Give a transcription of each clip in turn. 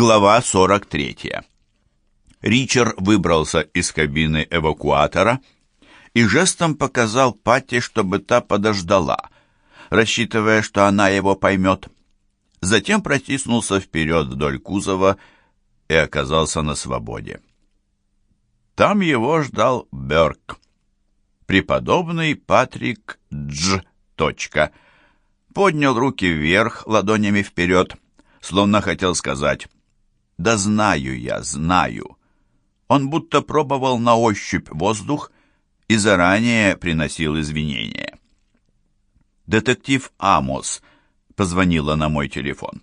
Глава 43. Ричард выбрался из кабины эвакуатора и жестом показал Патти, чтобы та подождала, рассчитывая, что она его поймет. Затем протиснулся вперед вдоль кузова и оказался на свободе. Там его ждал Берк, преподобный Патрик Дж. Поднял руки вверх, ладонями вперед, словно хотел сказать да знаю я, знаю. Он будто пробовал на ощупь воздух и заранее приносил извинения. Детектив Амос позвонила на мой телефон.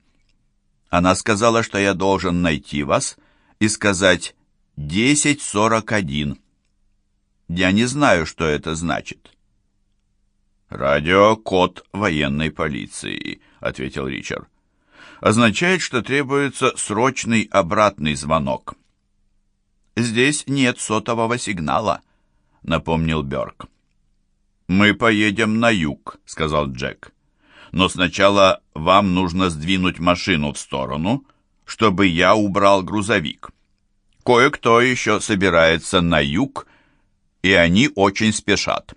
Она сказала, что я должен найти вас и сказать «1041». Я не знаю, что это значит. «Радиокод военной полиции», — ответил Ричард означает, что требуется срочный обратный звонок. «Здесь нет сотового сигнала», — напомнил Бёрк. «Мы поедем на юг», — сказал Джек. «Но сначала вам нужно сдвинуть машину в сторону, чтобы я убрал грузовик. Кое-кто еще собирается на юг, и они очень спешат».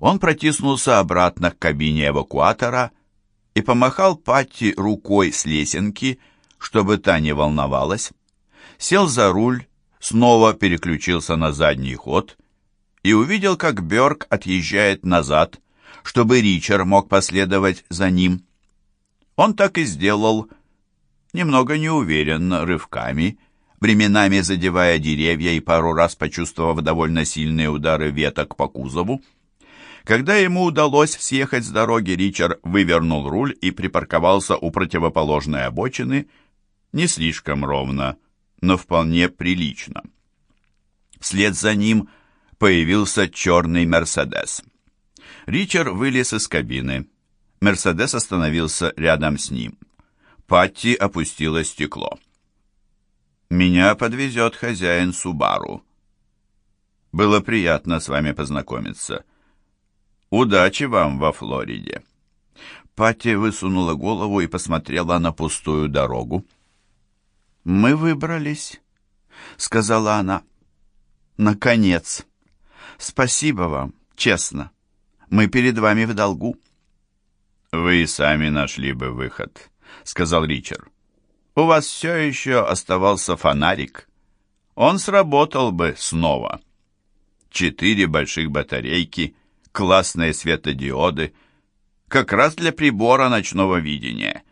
Он протиснулся обратно к кабине эвакуатора и помахал Патти рукой с лесенки, чтобы та не волновалась, сел за руль, снова переключился на задний ход и увидел, как Бёрк отъезжает назад, чтобы Ричард мог последовать за ним. Он так и сделал, немного неуверенно, рывками, временами задевая деревья и пару раз почувствовав довольно сильные удары веток по кузову. Когда ему удалось съехать с дороги, Ричард вывернул руль и припарковался у противоположной обочины, не слишком ровно, но вполне прилично. Вслед за ним появился черный «Мерседес». Ричард вылез из кабины. «Мерседес» остановился рядом с ним. Патти опустила стекло. «Меня подвезет хозяин Субару». «Было приятно с вами познакомиться». Удачи вам во Флориде. Пати высунула голову и посмотрела на пустую дорогу. «Мы выбрались», — сказала она. «Наконец! Спасибо вам, честно. Мы перед вами в долгу». «Вы сами нашли бы выход», — сказал Ричард. «У вас все еще оставался фонарик. Он сработал бы снова. Четыре больших батарейки — классные светодиоды, как раз для прибора ночного видения.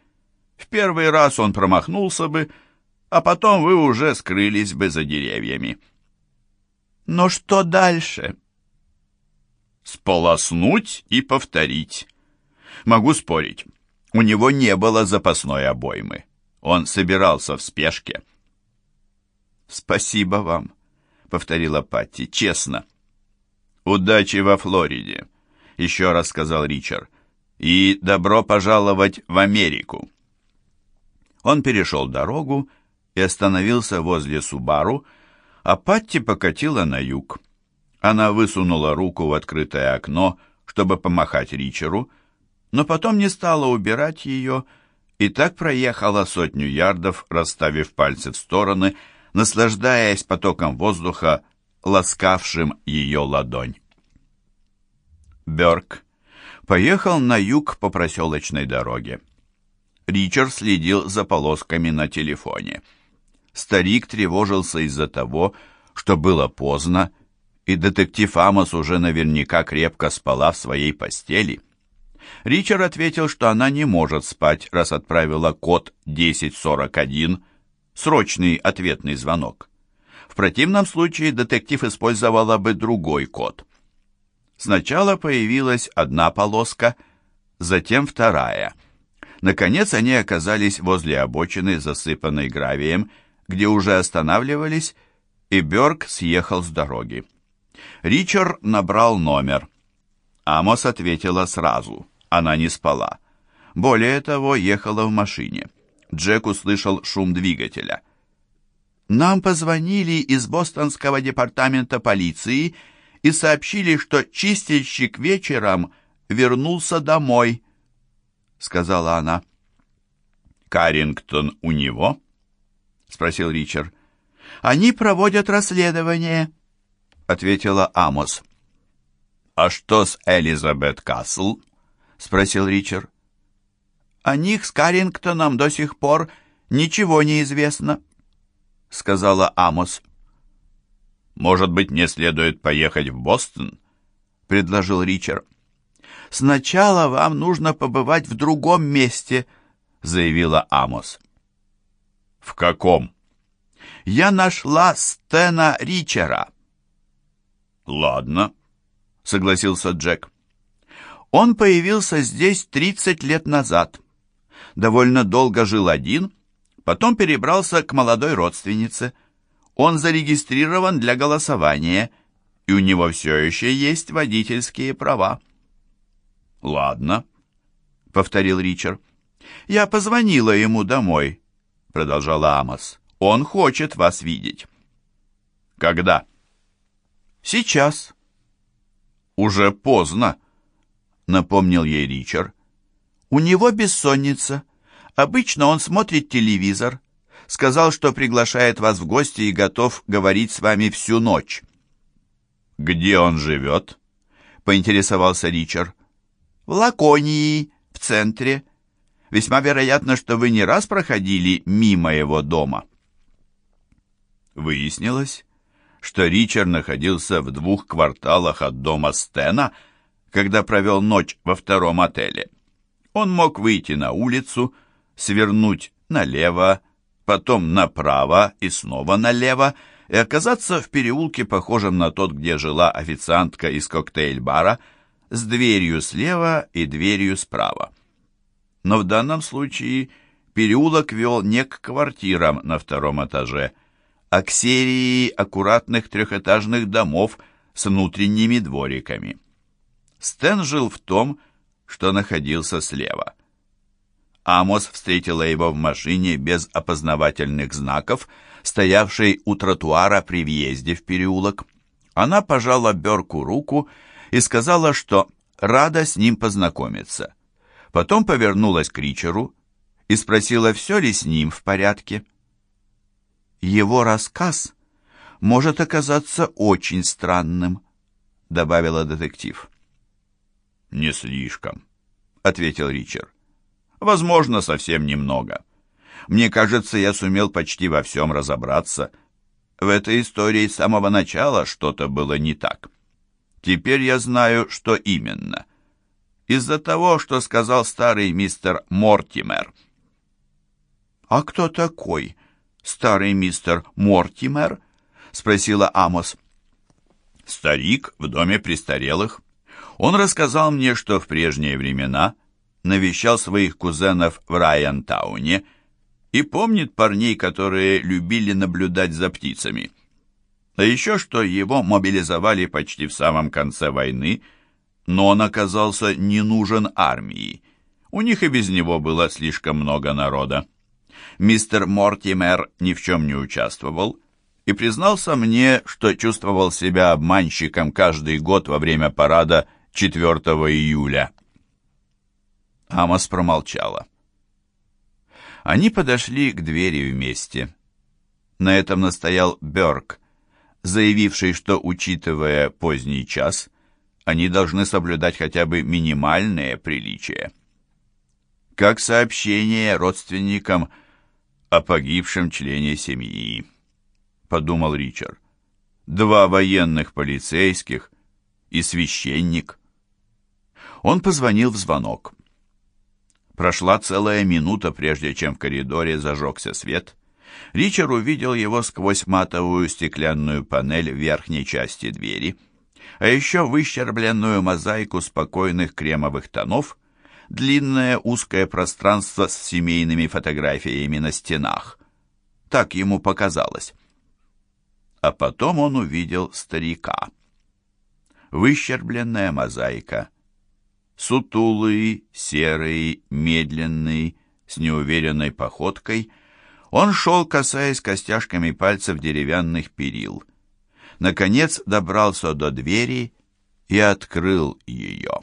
В первый раз он промахнулся бы, а потом вы уже скрылись бы за деревьями. Но что дальше? Сполоснуть и повторить. Могу спорить, у него не было запасной обоймы. Он собирался в спешке. «Спасибо вам», — повторила Патти, — «честно». «Удачи во Флориде», — еще раз сказал Ричард. «И добро пожаловать в Америку». Он перешел дорогу и остановился возле Субару, а Патти покатила на юг. Она высунула руку в открытое окно, чтобы помахать Ричеру, но потом не стала убирать ее и так проехала сотню ярдов, расставив пальцы в стороны, наслаждаясь потоком воздуха, ласкавшим ее ладонь. Бёрк поехал на юг по проселочной дороге. Ричард следил за полосками на телефоне. Старик тревожился из-за того, что было поздно, и детектив Амос уже наверняка крепко спала в своей постели. Ричард ответил, что она не может спать, раз отправила код 1041, срочный ответный звонок. В противном случае детектив использовала бы другой код. Сначала появилась одна полоска, затем вторая. Наконец они оказались возле обочины, засыпанной гравием, где уже останавливались, и Бёрк съехал с дороги. Ричард набрал номер. Амос ответила сразу. Она не спала. Более того, ехала в машине. Джек услышал шум двигателя. Нам позвонили из Бостонского департамента полиции и сообщили, что чистильщик вечером вернулся домой, — сказала она. «Карингтон у него?» спросил Ричард. «Они проводят расследование», — ответила Амос. «А что с Элизабет Касл?» — спросил Ричард. «О них с Карингтоном до сих пор ничего не известно», — сказала Амос. «Может быть, мне следует поехать в Бостон?» — предложил Ричард. «Сначала вам нужно побывать в другом месте», — заявила Амос. «В каком?» «Я нашла Стена Ричера». «Ладно», — согласился Джек. «Он появился здесь 30 лет назад. Довольно долго жил один, потом перебрался к молодой родственнице. Он зарегистрирован для голосования, и у него все еще есть водительские права». «Ладно», — повторил Ричард. «Я позвонила ему домой», — продолжала Амос. «Он хочет вас видеть». «Когда?» «Сейчас». «Уже поздно», — напомнил ей Ричард. «У него бессонница. Обычно он смотрит телевизор. Сказал, что приглашает вас в гости и готов говорить с вами всю ночь». «Где он живет?» — поинтересовался Ричард. «В Лаконии, в центре. Весьма вероятно, что вы не раз проходили мимо его дома». Выяснилось, что Ричард находился в двух кварталах от дома Стена, когда провел ночь во втором отеле. Он мог выйти на улицу, свернуть налево, потом направо и снова налево, и оказаться в переулке, похожем на тот, где жила официантка из коктейль-бара, с дверью слева и дверью справа. Но в данном случае переулок вел не к квартирам на втором этаже, а к серии аккуратных трехэтажных домов с внутренними двориками. Стэн жил в том, что находился слева. Амос встретила его в машине без опознавательных знаков, стоявшей у тротуара при въезде в переулок. Она пожала Берку руку и сказала, что рада с ним познакомиться. Потом повернулась к Ричеру и спросила, все ли с ним в порядке его рассказ может оказаться очень странным», — добавила детектив. «Не слишком», — ответил Ричард. «Возможно, совсем немного. Мне кажется, я сумел почти во всем разобраться. В этой истории с самого начала что-то было не так. Теперь я знаю, что именно. Из-за того, что сказал старый мистер Мортимер». «А кто такой?» старый мистер Мортимер?» — спросила Амос. «Старик в доме престарелых. Он рассказал мне, что в прежние времена навещал своих кузенов в Райантауне и помнит парней, которые любили наблюдать за птицами. А еще что его мобилизовали почти в самом конце войны, но он оказался не нужен армии. У них и без него было слишком много народа. Мистер Мортимер ни в чем не участвовал и признался мне, что чувствовал себя обманщиком каждый год во время парада 4 июля. Амос промолчала. Они подошли к двери вместе. На этом настоял Бёрк, заявивший, что, учитывая поздний час, они должны соблюдать хотя бы минимальные приличия. Как сообщение родственникам о погибшем члене семьи», — подумал Ричард. «Два военных полицейских и священник». Он позвонил в звонок. Прошла целая минута, прежде чем в коридоре зажегся свет. Ричард увидел его сквозь матовую стеклянную панель верхней части двери, а еще выщербленную мозаику спокойных кремовых тонов — длинное узкое пространство с семейными фотографиями на стенах. Так ему показалось. А потом он увидел старика. Выщербленная мозаика. Сутулый, серый, медленный, с неуверенной походкой, он шел, касаясь костяшками пальцев деревянных перил. Наконец добрался до двери и открыл ее.